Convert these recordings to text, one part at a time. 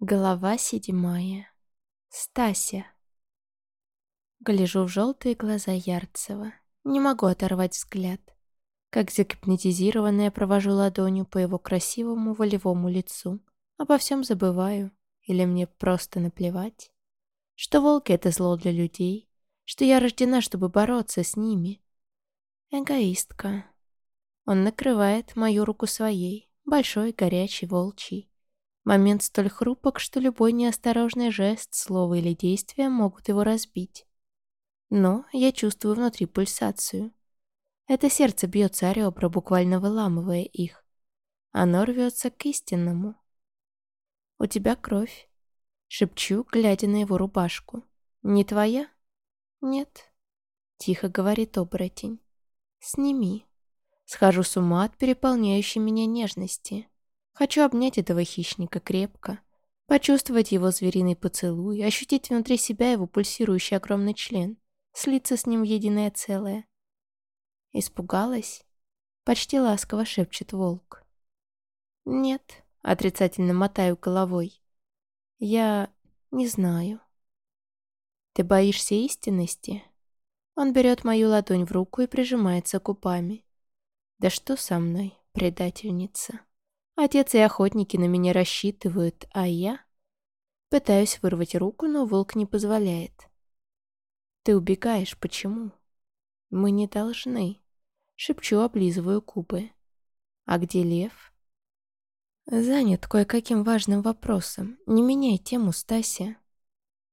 Глава седьмая. Стася. Гляжу в желтые глаза Ярцева. Не могу оторвать взгляд. Как загипнотизированная провожу ладонью по его красивому волевому лицу. Обо всем забываю. Или мне просто наплевать. Что волки — это зло для людей. Что я рождена, чтобы бороться с ними. Эгоистка. Он накрывает мою руку своей, большой, горячий, волчий. Момент столь хрупок, что любой неосторожный жест, слово или действие могут его разбить. Но я чувствую внутри пульсацию. Это сердце бьется о ребра, буквально выламывая их. Оно рвется к истинному. «У тебя кровь», — шепчу, глядя на его рубашку. «Не твоя?» «Нет», — тихо говорит оборотень. «Сними». Схожу с ума от переполняющей меня нежности. Хочу обнять этого хищника крепко, почувствовать его звериный поцелуй, ощутить внутри себя его пульсирующий огромный член, слиться с ним в единое целое. Испугалась? Почти ласково шепчет волк. Нет, отрицательно мотаю головой. Я не знаю. Ты боишься истинности? Он берет мою ладонь в руку и прижимается губами. Да что со мной, предательница? Отец и охотники на меня рассчитывают, а я... Пытаюсь вырвать руку, но волк не позволяет. Ты убегаешь, почему? Мы не должны. Шепчу, облизываю кубы. А где лев? Занят кое-каким важным вопросом. Не меняй тему, Стася.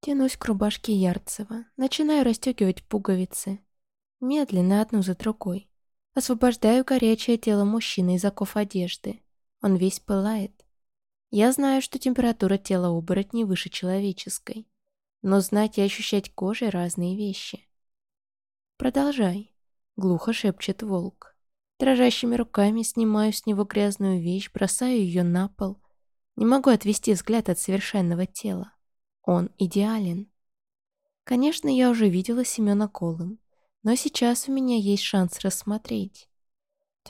Тянусь к рубашке Ярцева. Начинаю расстегивать пуговицы. Медленно, одну за другой. Освобождаю горячее тело мужчины из оков одежды. Он весь пылает. Я знаю, что температура тела оборотней выше человеческой. Но знать и ощущать кожей разные вещи. «Продолжай», — глухо шепчет волк. Дрожащими руками снимаю с него грязную вещь, бросаю ее на пол. Не могу отвести взгляд от совершенного тела. Он идеален. Конечно, я уже видела Семена Колым, но сейчас у меня есть шанс рассмотреть.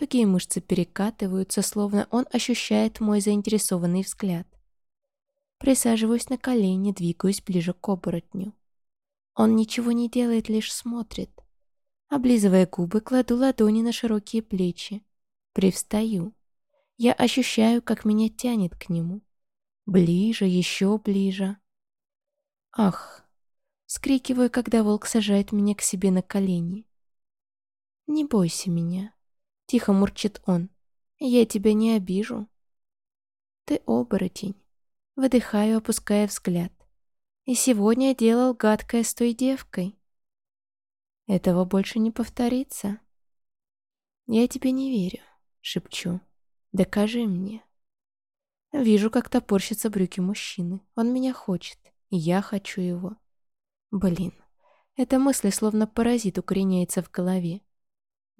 Тугие мышцы перекатываются, словно он ощущает мой заинтересованный взгляд. Присаживаюсь на колени, двигаюсь ближе к оборотню. Он ничего не делает, лишь смотрит. Облизывая губы, кладу ладони на широкие плечи. Привстаю. Я ощущаю, как меня тянет к нему. Ближе, еще ближе. Ах! Скрикиваю, когда волк сажает меня к себе на колени. Не бойся меня. Тихо мурчит он. «Я тебя не обижу». «Ты оборотень». Выдыхаю, опуская взгляд. «И сегодня делал гадкое с той девкой». «Этого больше не повторится». «Я тебе не верю», — шепчу. «Докажи мне». Вижу, как топорщатся брюки мужчины. Он меня хочет, и я хочу его. Блин, эта мысль словно паразит укореняется в голове.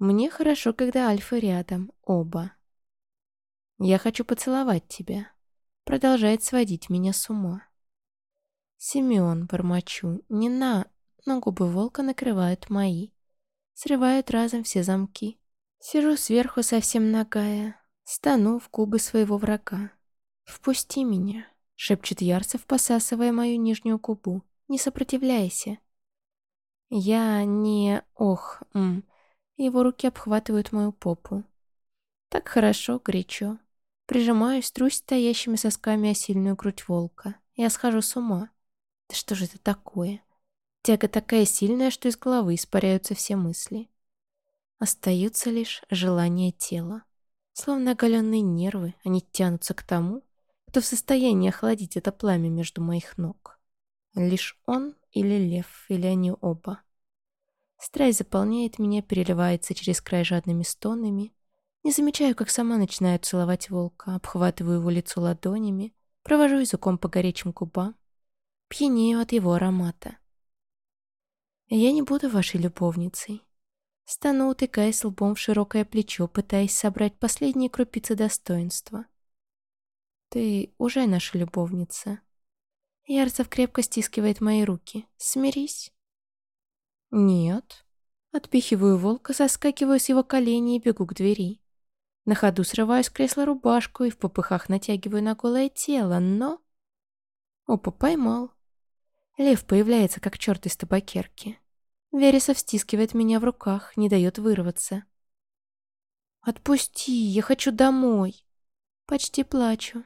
Мне хорошо, когда Альфа рядом, оба. Я хочу поцеловать тебя. Продолжает сводить меня с ума. Семен, бормочу, не на... Но губы волка накрывают мои. Срывают разом все замки. Сижу сверху совсем нагая. Стану в губы своего врага. «Впусти меня», — шепчет Ярцев, посасывая мою нижнюю губу. «Не сопротивляйся». Я не... Ох, м... Его руки обхватывают мою попу. Так хорошо, горячо. Прижимаюсь, трусь стоящими сосками о сильную грудь волка. Я схожу с ума. Да что же это такое? Тяга такая сильная, что из головы испаряются все мысли. Остаются лишь желания тела. Словно оголенные нервы, они тянутся к тому, кто в состоянии охладить это пламя между моих ног. Лишь он или лев, или они оба. Страсть заполняет меня, переливается через край жадными стонами. Не замечаю, как сама начинаю целовать волка, обхватываю его лицо ладонями, провожу языком по горячим губам, пьянею от его аромата. Я не буду вашей любовницей. Стану, утыкаясь лбом в широкое плечо, пытаясь собрать последние крупицы достоинства. Ты уже наша любовница. Ярцев крепко стискивает мои руки. Смирись. «Нет». Отпихиваю волка, соскакиваю с его коленей и бегу к двери. На ходу срываю с кресла рубашку и в попыхах натягиваю на голое тело, но... Опа, поймал. Лев появляется, как черт из табакерки. Вересов стискивает меня в руках, не дает вырваться. «Отпусти, я хочу домой!» Почти плачу.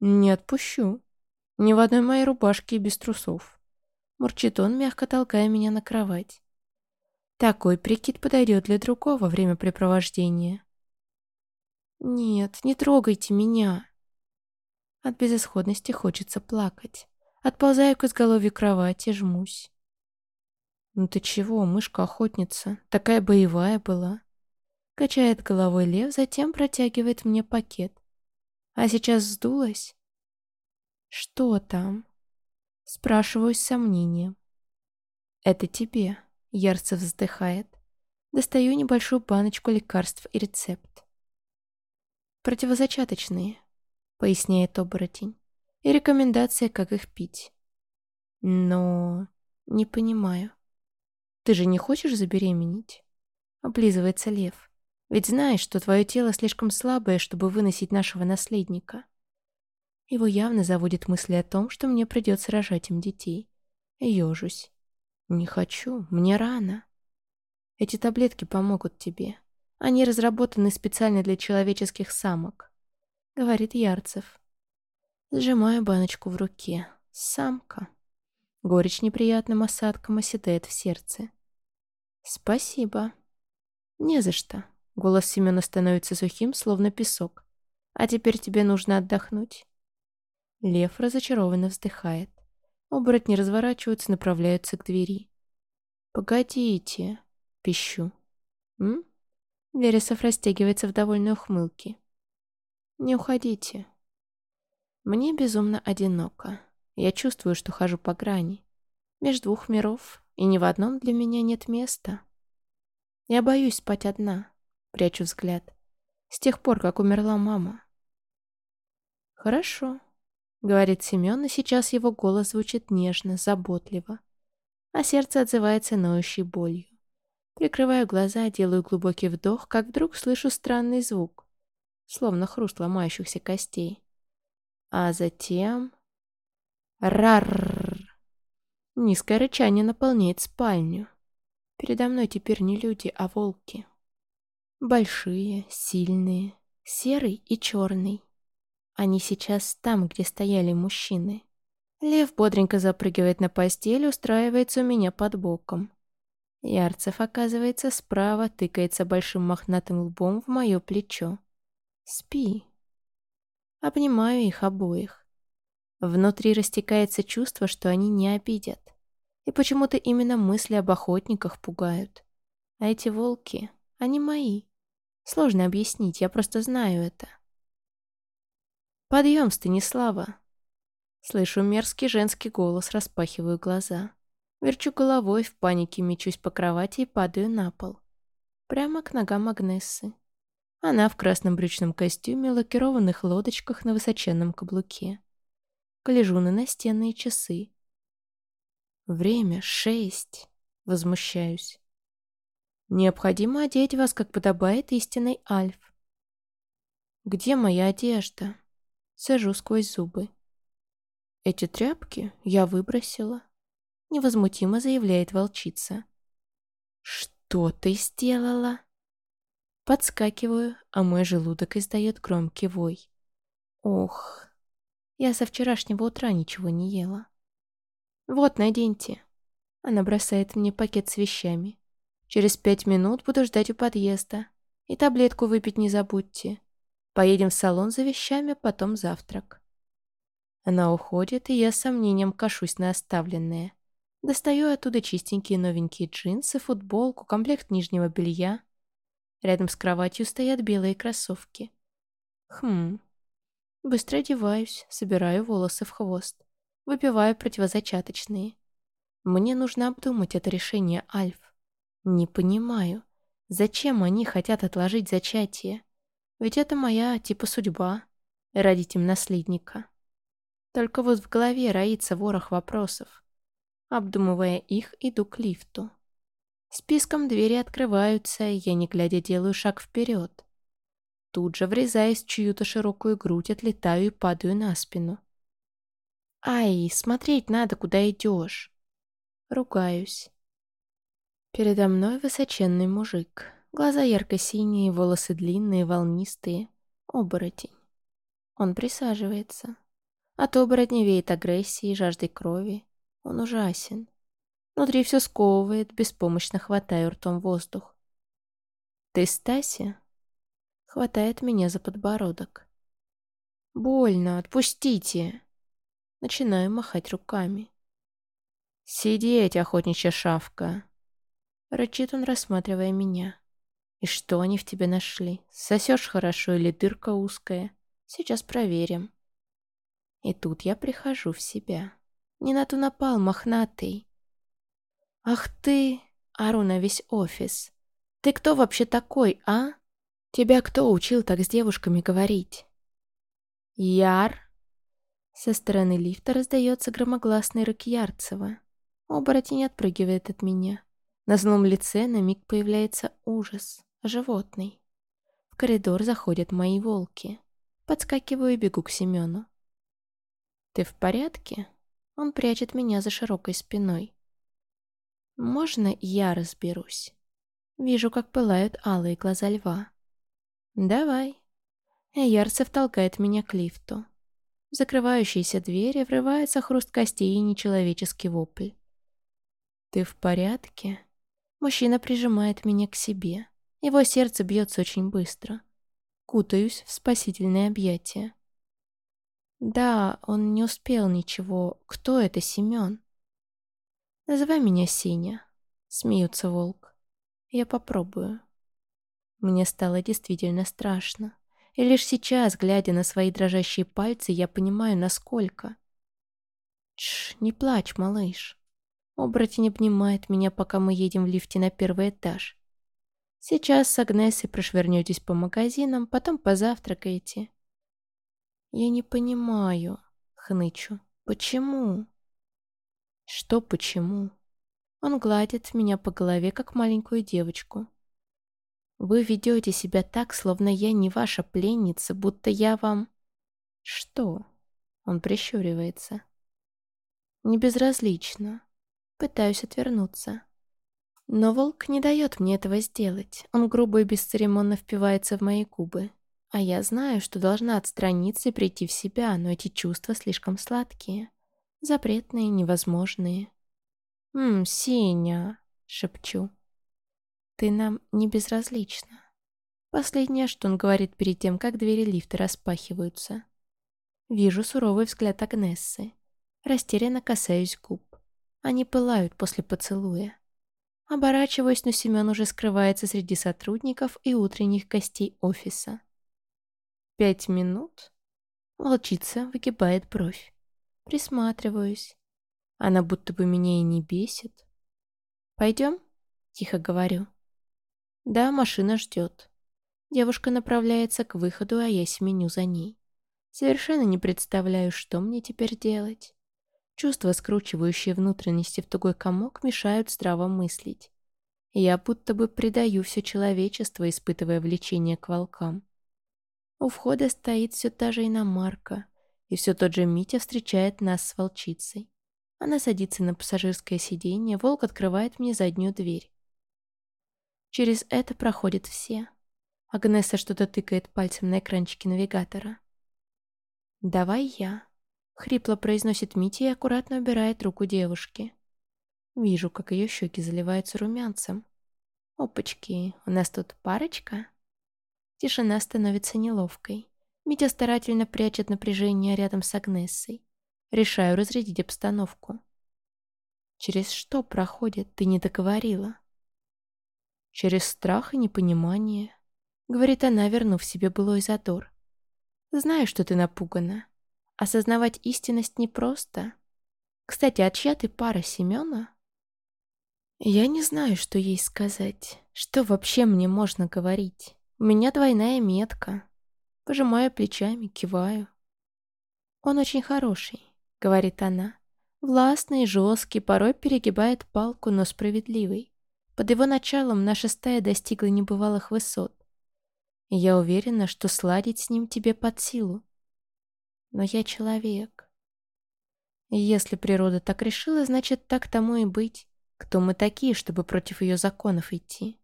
«Не отпущу. Ни в одной моей рубашке и без трусов». Мурчит он, мягко толкая меня на кровать. Такой прикид подойдет для другого времяпрепровождения. «Нет, не трогайте меня!» От безысходности хочется плакать. Отползаю к изголовью кровати, жмусь. «Ну ты чего, мышка-охотница? Такая боевая была!» Качает головой лев, затем протягивает мне пакет. А сейчас сдулась? Что там? Спрашиваю с сомнением. Это тебе. Ярцев вздыхает. Достаю небольшую баночку лекарств и рецепт. Противозачаточные, поясняет оборотень. И рекомендация, как их пить. Но... не понимаю. Ты же не хочешь забеременеть? Облизывается лев. Ведь знаешь, что твое тело слишком слабое, чтобы выносить нашего наследника. Его явно заводит мысли о том, что мне придется рожать им детей. Ёжусь. Не хочу, мне рано. Эти таблетки помогут тебе. Они разработаны специально для человеческих самок, говорит Ярцев. Сжимаю баночку в руке. Самка. Горечь неприятным осадком оседает в сердце. Спасибо. Не за что. Голос Семена становится сухим, словно песок. «А теперь тебе нужно отдохнуть». Лев разочарованно вздыхает. Оборотни разворачиваются, направляются к двери. «Погодите», — пищу. «М?» Вересов растягивается в довольной ухмылке. «Не уходите». Мне безумно одиноко. Я чувствую, что хожу по грани. Между двух миров, и ни в одном для меня нет места. Я боюсь спать одна. Прячу взгляд. С тех пор, как умерла мама. «Хорошо», — говорит Семен, и сейчас его голос звучит нежно, заботливо, а сердце отзывается ноющей болью. Прикрываю глаза, делаю глубокий вдох, как вдруг слышу странный звук, словно хруст ломающихся костей. А затем... Рарррр! Низкое рычание наполняет спальню. Передо мной теперь не люди, а волки. Большие, сильные, серый и черный. Они сейчас там, где стояли мужчины. Лев бодренько запрыгивает на постель, устраивается у меня под боком. Ярцев оказывается справа, тыкается большим мохнатым лбом в мое плечо. «Спи». Обнимаю их обоих. Внутри растекается чувство, что они не обидят. И почему-то именно мысли об охотниках пугают. А эти волки, они мои. Сложно объяснить, я просто знаю это. «Подъем, Станислава!» Слышу мерзкий женский голос, распахиваю глаза. Верчу головой, в панике мечусь по кровати и падаю на пол. Прямо к ногам Агнессы. Она в красном брючном костюме, лакированных лодочках на высоченном каблуке. Гляжу на настенные часы. Время шесть. Возмущаюсь. Необходимо одеть вас, как подобает истинной Альф. Где моя одежда? Сажу сквозь зубы. Эти тряпки я выбросила. Невозмутимо заявляет волчица. Что ты сделала? Подскакиваю, а мой желудок издает громкий вой. Ох, я со вчерашнего утра ничего не ела. Вот, наденьте. Она бросает мне пакет с вещами. Через пять минут буду ждать у подъезда. И таблетку выпить не забудьте. Поедем в салон за вещами, потом завтрак. Она уходит, и я с сомнением кашусь на оставленное. Достаю оттуда чистенькие новенькие джинсы, футболку, комплект нижнего белья. Рядом с кроватью стоят белые кроссовки. Хм. Быстро одеваюсь, собираю волосы в хвост. Выпиваю противозачаточные. Мне нужно обдумать это решение, Альф. Не понимаю, зачем они хотят отложить зачатие? Ведь это моя, типа, судьба — родить им наследника. Только вот в голове роится ворох вопросов. Обдумывая их, иду к лифту. Списком двери открываются, я, не глядя, делаю шаг вперед. Тут же, врезаясь в чью-то широкую грудь, отлетаю и падаю на спину. Ай, смотреть надо, куда идешь. Ругаюсь. Передо мной высоченный мужик. Глаза ярко-синие, волосы длинные, волнистые. Оборотень. Он присаживается. От оборотня веет агрессией, жаждой крови. Он ужасен. Внутри все сковывает, беспомощно хватаю ртом воздух. «Ты Стася?» Хватает меня за подбородок. «Больно, отпустите!» Начинаю махать руками. «Сидеть, охотничья шавка!» Рычит он, рассматривая меня. «И что они в тебе нашли? Сосешь хорошо или дырка узкая? Сейчас проверим». И тут я прихожу в себя. Не на ту напал, мохнатый. «Ах ты!» — ору на весь офис. «Ты кто вообще такой, а? Тебя кто учил так с девушками говорить?» «Яр!» Со стороны лифта раздается громогласный рык Ярцева. Оборотень отпрыгивает от меня. На злом лице на миг появляется ужас, животный. В коридор заходят мои волки. Подскакиваю и бегу к Семену. «Ты в порядке?» Он прячет меня за широкой спиной. «Можно я разберусь?» Вижу, как пылают алые глаза льва. «Давай». Ярцев толкает меня к лифту. В закрывающиеся двери врывается хруст костей и нечеловеческий вопль. «Ты в порядке?» Мужчина прижимает меня к себе. Его сердце бьется очень быстро. Кутаюсь в спасительное объятие. Да, он не успел ничего. Кто это, Семен? Называй меня Сеня. Смеется волк. Я попробую. Мне стало действительно страшно. И лишь сейчас, глядя на свои дрожащие пальцы, я понимаю, насколько. Тш, не плачь, малыш. Оборотень обнимает меня, пока мы едем в лифте на первый этаж. Сейчас с Агнесой прошвернетесь по магазинам, потом позавтракаете. Я не понимаю, хнычу. Почему? Что почему? Он гладит меня по голове, как маленькую девочку. Вы ведете себя так, словно я не ваша пленница, будто я вам... Что? Он прищуривается. Не безразлично. Пытаюсь отвернуться. Но волк не дает мне этого сделать. Он грубо и бесцеремонно впивается в мои губы. А я знаю, что должна отстраниться и прийти в себя, но эти чувства слишком сладкие. Запретные, невозможные. «Ммм, Сеня», — шепчу. «Ты нам не безразлична». Последнее, что он говорит перед тем, как двери лифта распахиваются. Вижу суровый взгляд Агнессы. Растерянно касаюсь губ. Они пылают после поцелуя. Оборачиваюсь, но Семен уже скрывается среди сотрудников и утренних гостей офиса. «Пять минут?» Волчица выгибает бровь. Присматриваюсь. Она будто бы меня и не бесит. «Пойдем?» — тихо говорю. «Да, машина ждет». Девушка направляется к выходу, а я семеню за ней. Совершенно не представляю, что мне теперь делать. Чувства, скручивающие внутренности в тугой комок, мешают здраво мыслить. Я будто бы предаю все человечество, испытывая влечение к волкам. У входа стоит все та же иномарка, и все тот же Митя встречает нас с волчицей. Она садится на пассажирское сиденье, волк открывает мне заднюю дверь. Через это проходят все. Агнеса что-то тыкает пальцем на экранчике навигатора. «Давай я», Хрипло произносит Митя и аккуратно убирает руку девушки. Вижу, как ее щеки заливаются румянцем. Опачки, у нас тут парочка? Тишина становится неловкой. Митя старательно прячет напряжение рядом с Агнессой. Решаю разрядить обстановку. Через что проходит, ты не договорила? Через страх и непонимание, говорит она, вернув себе былой задор. Знаю, что ты напугана. Осознавать истинность непросто. Кстати, а чья ты пара Семена? Я не знаю, что ей сказать. Что вообще мне можно говорить? У меня двойная метка. Пожимаю плечами, киваю. Он очень хороший, говорит она. Властный, жесткий, порой перегибает палку, но справедливый. Под его началом наша стая достигла небывалых высот. Я уверена, что сладить с ним тебе под силу но я человек. Если природа так решила, значит, так тому и быть. Кто мы такие, чтобы против ее законов идти?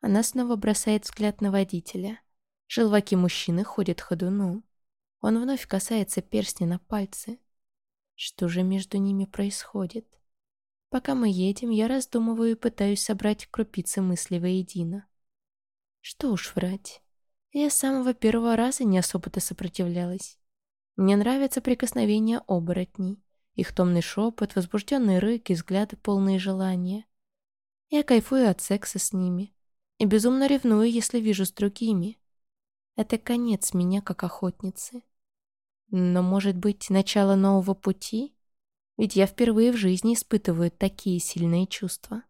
Она снова бросает взгляд на водителя. Желваки мужчины ходят ходуном. Он вновь касается перстня на пальце. Что же между ними происходит? Пока мы едем, я раздумываю и пытаюсь собрать крупицы мысли воедино. Что уж врать. Я с самого первого раза не особо-то сопротивлялась. Мне нравятся прикосновения оборотней, их томный шепот, возбужденные рыки, взгляды полные желания. Я кайфую от секса с ними и безумно ревную, если вижу с другими. Это конец меня как охотницы. Но, может быть, начало нового пути? Ведь я впервые в жизни испытываю такие сильные чувства.